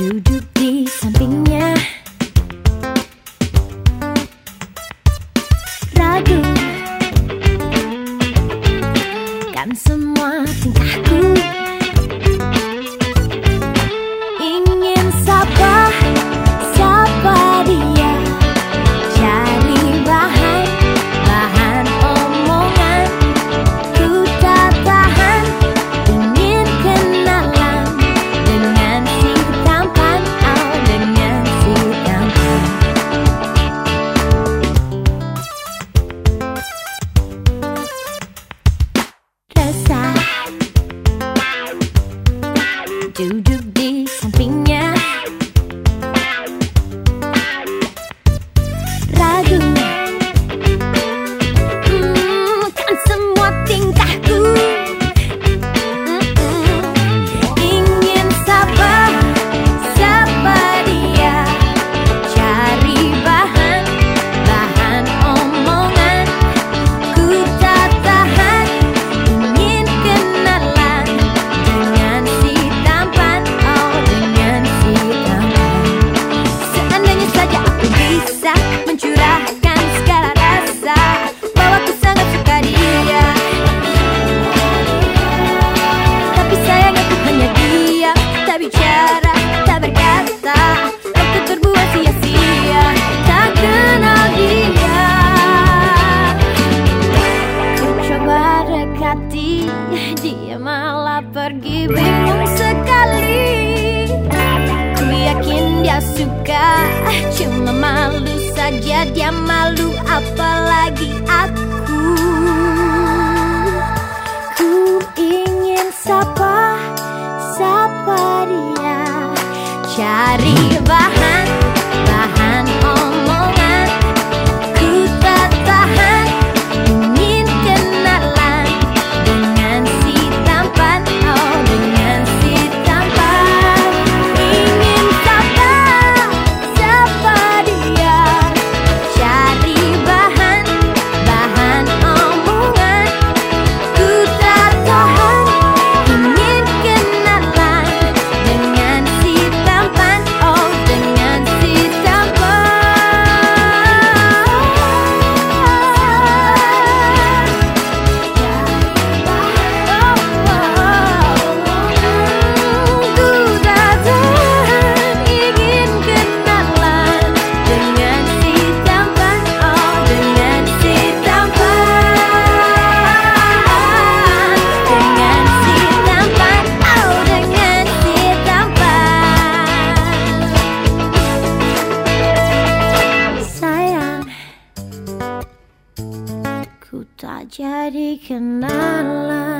duduk di sampingnya. Ragu. Kan semua do do Tak bicara, tak berkata Ikut berbuat sia-sia Tak kenal dia. Ku coba dekati Dia malah pergi bingung sekali. Ku yakin dia suka Cuma malu saja dia malu apalagi arriba. jadi kenalan.